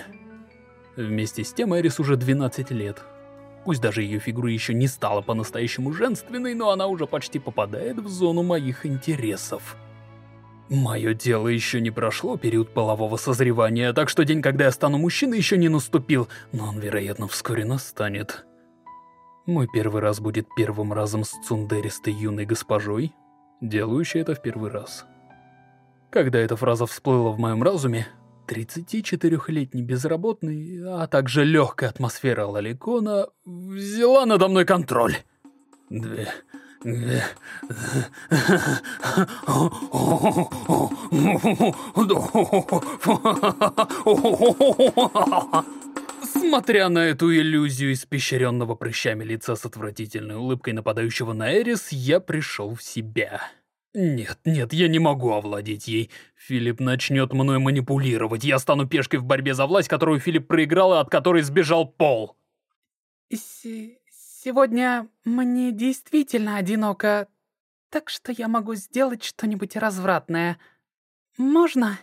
Вместе с тем Эрис уже 12 лет, Пусть даже ее фигура еще не стала по-настоящему женственной, но она уже почти попадает в зону моих интересов. Мое тело еще не прошло период полового созревания, так что день, когда я стану мужчиной, еще не наступил, но он, вероятно, вскоре настанет. Мой первый раз будет первым разом с цундеристой юной госпожой, делающей это в первый раз. Когда эта фраза всплыла в моем разуме, 34-летний безработный, а также легкая атмосфера Лаликона взяла надо мной контроль. Две... Две... Смотря на эту иллюзию испещренного прыщами лица с отвратительной улыбкой нападающего на Эрис, я пришел в себя. Нет, нет, я не могу овладеть ей. Филипп начнет мной манипулировать. Я стану пешкой в борьбе за власть, которую Филипп проиграл и от которой сбежал Пол. С сегодня мне действительно одиноко, так что я могу сделать что-нибудь развратное. Можно?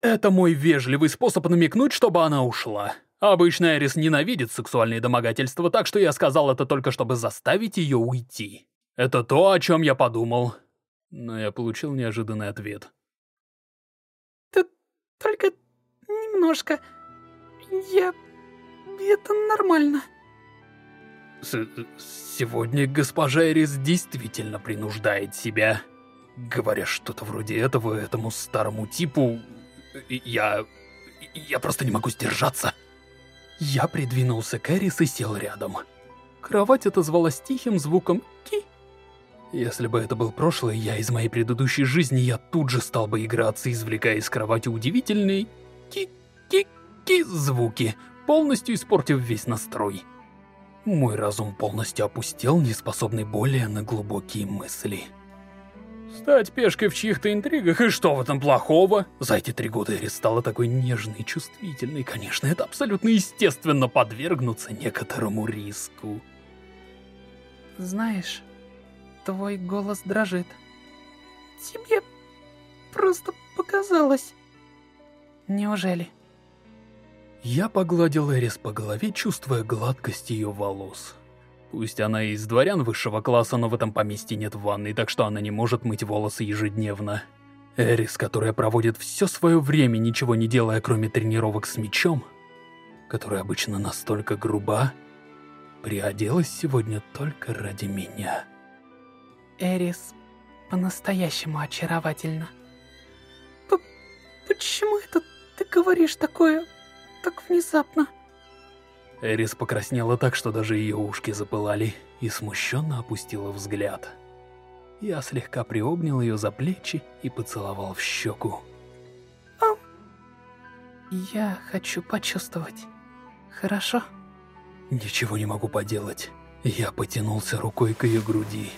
Это мой вежливый способ намекнуть, чтобы она ушла. Обычно Эрис ненавидит сексуальные домогательства, так что я сказал это только, чтобы заставить ее уйти. Это то, о чем я подумал но я получил неожиданный ответ. Т только немножко. Я... это нормально. С сегодня госпожа Эрис действительно принуждает себя. Говоря что-то вроде этого этому старому типу, я... я просто не могу сдержаться. Я придвинулся к Эрис и сел рядом. Кровать отозвалась тихим звуком «ки». Если бы это был прошлый я из моей предыдущей жизни, я тут же стал бы играться, извлекая из кровати удивительные ки-ки-ки звуки, полностью испортив весь настрой. Мой разум полностью опустел, не способный более на глубокие мысли. Стать пешкой в чьих-то интригах, и что в этом плохого? За эти три года Эрис стала такой нежной и чувствительной. Конечно, это абсолютно естественно подвергнуться некоторому риску. Знаешь, Твой голос дрожит. Тебе просто показалось. Неужели? Я погладил Эрис по голове, чувствуя гладкость ее волос. Пусть она и из дворян высшего класса, но в этом поместье нет ванной, так что она не может мыть волосы ежедневно. Эрис, которая проводит все свое время, ничего не делая, кроме тренировок с мечом, которая обычно настолько груба, приоделась сегодня только ради меня. Эрис по-настоящему очаровательна. П почему это ты говоришь такое так внезапно? Эрис покраснела так, что даже ее ушки запылали, и смущенно опустила взгляд. Я слегка приобнял ее за плечи и поцеловал в щеку. А, я хочу почувствовать. Хорошо? Ничего не могу поделать. Я потянулся рукой к ее груди.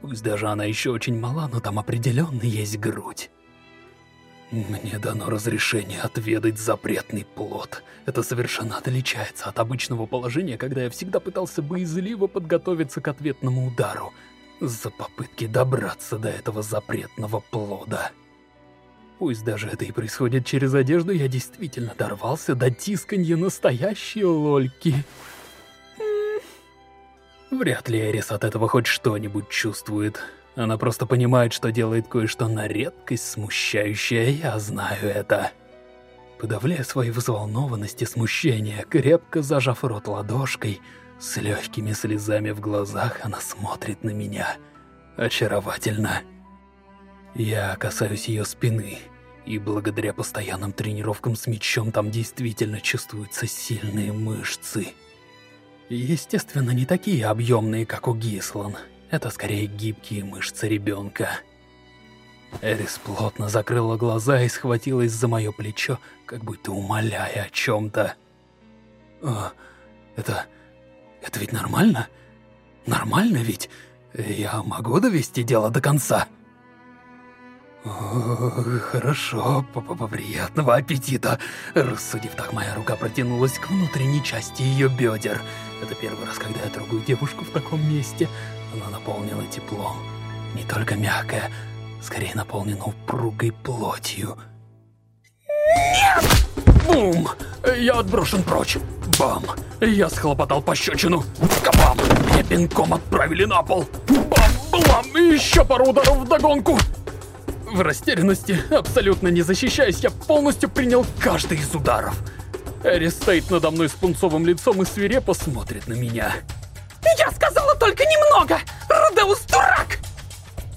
Пусть даже она еще очень мала, но там определенно есть грудь. Мне дано разрешение отведать запретный плод. Это совершенно отличается от обычного положения, когда я всегда пытался боязливо подготовиться к ответному удару за попытки добраться до этого запретного плода. Пусть даже это и происходит через одежду, я действительно дорвался до тисканья настоящей лольки. Вряд ли Эрис от этого хоть что-нибудь чувствует. Она просто понимает, что делает кое-что на редкость смущающее, я знаю это. Подавляя свои взволнованность и смущение, крепко зажав рот ладошкой, с легкими слезами в глазах она смотрит на меня. Очаровательно. Я касаюсь ее спины, и благодаря постоянным тренировкам с мечом там действительно чувствуются сильные мышцы. Естественно, не такие объемные, как у Гислан. Это скорее гибкие мышцы ребенка. Эрис плотно закрыла глаза и схватилась за мое плечо, как будто умоляя о чем-то. «А, это... это ведь нормально? Нормально ведь? Я могу довести дело до конца?» «Хорошо, п -п приятного аппетита!» Рассудив так, моя рука протянулась к внутренней части ее бедер. Это первый раз, когда я трогаю девушку в таком месте. Она наполнена теплом. Не только мягкая, скорее наполнена упругой плотью. Нет! Бум! Я отброшен прочь. Бам! Я схлопотал пощечину. Кабам! Меня пинком отправили на пол. Бам! Блам! Еще пару ударов вдогонку. В растерянности, абсолютно не защищаясь, я полностью принял каждый из ударов. Эрис стоит надо мной с пунцовым лицом и свирепо смотрит на меня. Я сказала только немного! Рудеус дурак!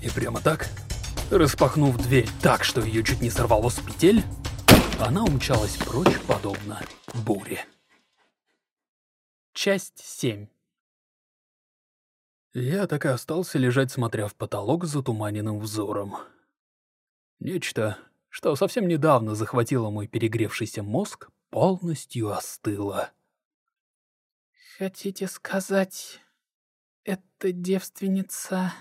И прямо так, распахнув дверь так, что ее чуть не сорвало с петель, она умчалась прочь, подобно буре. Часть 7 Я так и остался лежать, смотря в потолок с затуманенным взором. Нечто, что совсем недавно захватило мой перегревшийся мозг, полностью остыло. Хотите сказать, это девственница...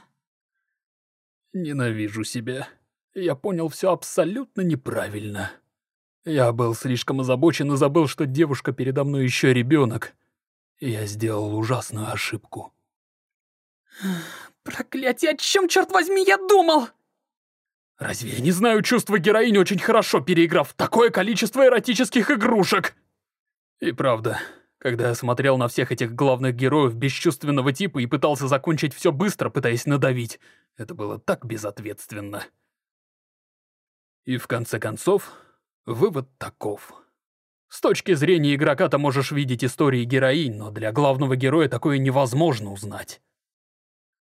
Ненавижу себя. Я понял все абсолютно неправильно. Я был слишком озабочен и забыл, что девушка передо мной еще ребенок. Я сделал ужасную ошибку. Проклятие, о чем, черт возьми, я думал? Разве я не знаю чувства героини, очень хорошо переиграв такое количество эротических игрушек? И правда, когда я смотрел на всех этих главных героев бесчувственного типа и пытался закончить все быстро, пытаясь надавить, это было так безответственно. И в конце концов, вывод таков. С точки зрения игрока ты можешь видеть истории героинь, но для главного героя такое невозможно узнать.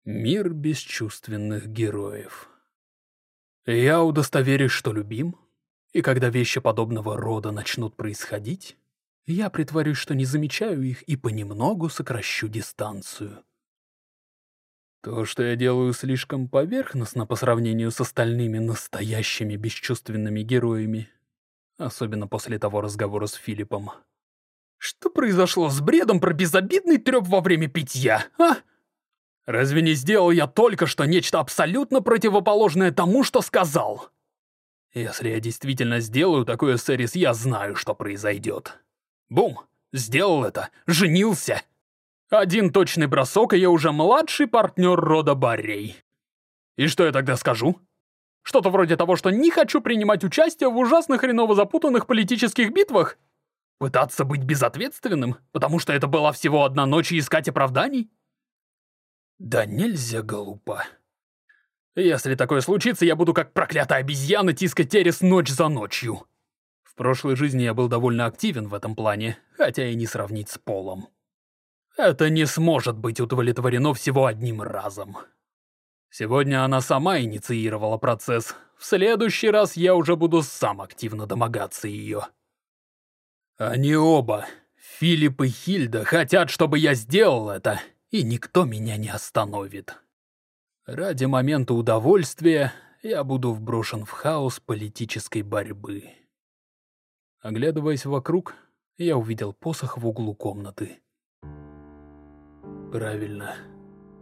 Мир бесчувственных героев. Я удостоверюсь, что любим, и когда вещи подобного рода начнут происходить, я притворюсь, что не замечаю их и понемногу сокращу дистанцию. То, что я делаю слишком поверхностно по сравнению с остальными настоящими бесчувственными героями, особенно после того разговора с Филиппом. Что произошло с бредом про безобидный трёп во время питья, а? Разве не сделал я только что нечто абсолютно противоположное тому, что сказал? Если я действительно сделаю такое, Сэрис, я знаю, что произойдет. Бум! Сделал это! Женился! Один точный бросок, и я уже младший партнер рода Баррей. И что я тогда скажу? Что-то вроде того, что не хочу принимать участие в ужасно хреново запутанных политических битвах? Пытаться быть безответственным, потому что это была всего одна ночь и искать оправданий? Да нельзя глупо. Если такое случится, я буду как проклятая обезьяна тискать Терес ночь за ночью. Прошлой жизни я был довольно активен в этом плане, хотя и не сравнить с Полом. Это не сможет быть удовлетворено всего одним разом. Сегодня она сама инициировала процесс. В следующий раз я уже буду сам активно домогаться ее. Они оба, Филипп и Хильда, хотят, чтобы я сделал это, и никто меня не остановит. Ради момента удовольствия я буду вброшен в хаос политической борьбы. Оглядываясь вокруг, я увидел посох в углу комнаты. Правильно.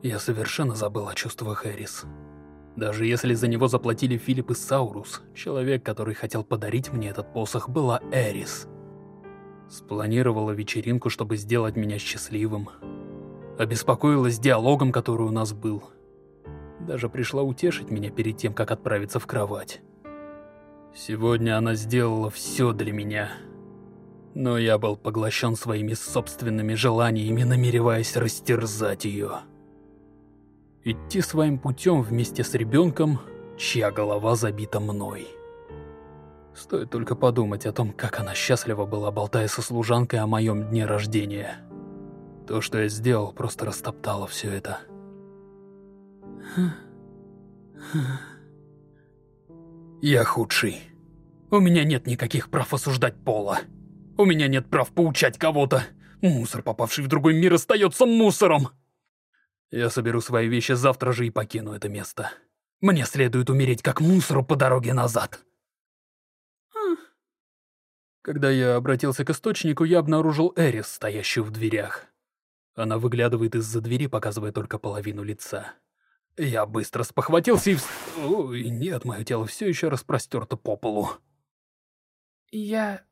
Я совершенно забыл о чувствах Эрис. Даже если за него заплатили Филипп и Саурус, человек, который хотел подарить мне этот посох, была Эрис. Спланировала вечеринку, чтобы сделать меня счастливым. Обеспокоилась диалогом, который у нас был. Даже пришла утешить меня перед тем, как отправиться в кровать. Сегодня она сделала все для меня — но я был поглощен своими собственными желаниями, намереваясь растерзать ее. Идти своим путем вместе с ребенком, чья голова забита мной. Стоит только подумать о том, как она счастлива была, болтая со служанкой о моем дне рождения. То, что я сделал, просто растоптало все это. Я худший. У меня нет никаких прав осуждать Пола. У меня нет прав поучать кого-то. Мусор, попавший в другой мир, остается мусором. Я соберу свои вещи завтра же и покину это место. Мне следует умереть как мусору по дороге назад. Когда я обратился к источнику, я обнаружил Эрис, стоящую в дверях. Она выглядывает из-за двери, показывая только половину лица. Я быстро спохватился и... В... Ой, нет, мое тело все еще распростерто по полу. Я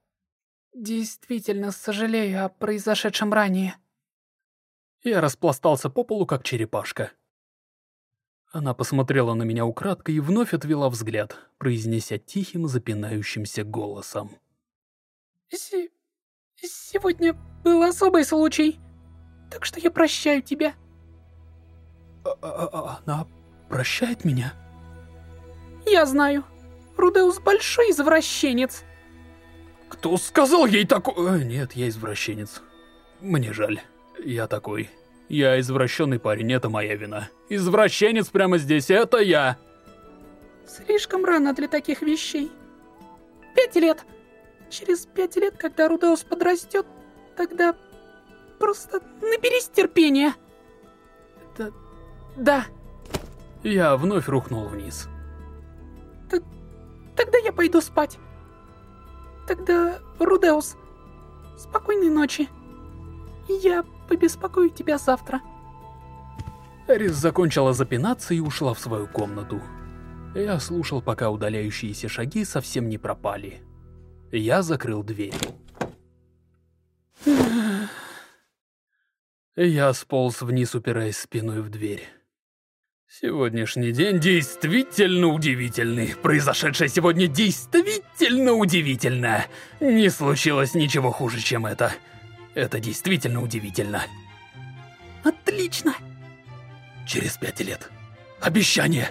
Действительно сожалею о произошедшем ранее. Я распластался по полу, как черепашка. Она посмотрела на меня украдкой и вновь отвела взгляд, произнеся тихим, запинающимся голосом. С «Сегодня был особый случай, так что я прощаю тебя». А -а -а Она прощает меня? Я знаю. Рудеус большой извращенец. Кто сказал ей такое? Нет, я извращенец. Мне жаль. Я такой. Я извращенный парень, это моя вина. Извращенец прямо здесь, это я. Слишком рано для таких вещей. Пять лет. Через пять лет, когда Рудеус подрастет, тогда просто наберись терпения. Да. Я вновь рухнул вниз. Т тогда я пойду спать. Тогда, Рудеус, спокойной ночи. Я побеспокою тебя завтра. Эрис закончила запинаться и ушла в свою комнату. Я слушал, пока удаляющиеся шаги совсем не пропали. Я закрыл дверь. Я сполз вниз, упираясь спиной в дверь. Сегодняшний день действительно удивительный. Произошедшее сегодня действительно удивительно. Не случилось ничего хуже, чем это. Это действительно удивительно. Отлично. Через пять лет. Обещание.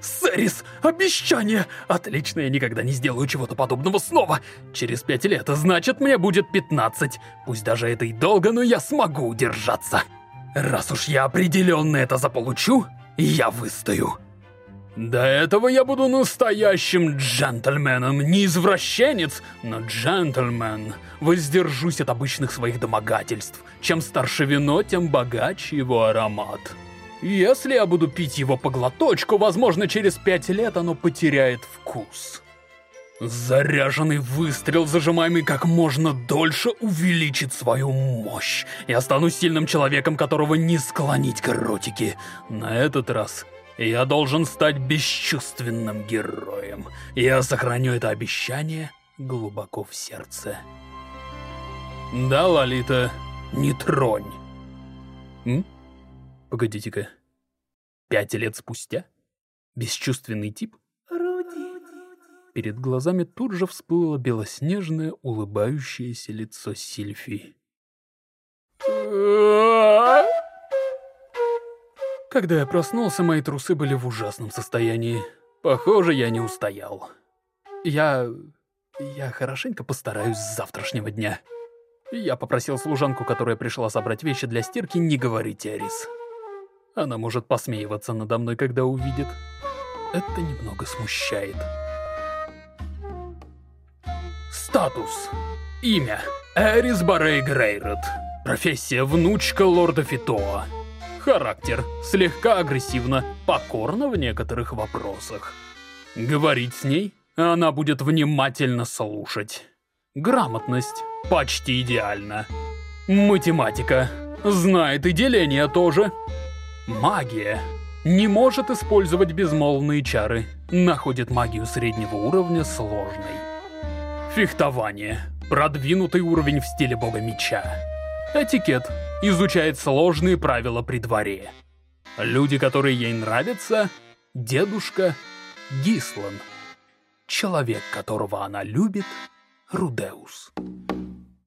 Сэрис, обещание! Отлично, я никогда не сделаю чего-то подобного снова. Через пять лет, значит, мне будет 15. Пусть даже это и долго, но я смогу удержаться. Раз уж я определенно это заполучу, я выстою. До этого я буду настоящим джентльменом, не извращенец, но джентльмен. Воздержусь от обычных своих домогательств. Чем старше вино, тем богаче его аромат. Если я буду пить его по глоточку, возможно, через пять лет оно потеряет вкус. Заряженный выстрел, зажимаемый как можно дольше, увеличит свою мощь. Я стану сильным человеком, которого не склонить к эротике. На этот раз я должен стать бесчувственным героем. Я сохраню это обещание глубоко в сердце. Да, Лолита, не тронь. М? Погодите-ка. Пять лет спустя? Бесчувственный тип? Перед глазами тут же всплыло белоснежное, улыбающееся лицо Сильфи. Когда я проснулся, мои трусы были в ужасном состоянии. Похоже, я не устоял. Я... я хорошенько постараюсь с завтрашнего дня. Я попросил служанку, которая пришла собрать вещи для стирки, не говорить Арис. Она может посмеиваться надо мной, когда увидит. Это немного смущает. Статус. Имя. Эрис Барей Грейрот. Профессия внучка лорда Фитоа. Характер. Слегка агрессивно, покорно в некоторых вопросах. Говорить с ней, она будет внимательно слушать. Грамотность. Почти идеально. Математика. Знает и деление тоже. Магия. Не может использовать безмолвные чары. Находит магию среднего уровня сложной. Фехтование. Продвинутый уровень в стиле бога меча. Этикет. Изучает сложные правила при дворе. Люди, которые ей нравятся. Дедушка Гислан. Человек, которого она любит. Рудеус.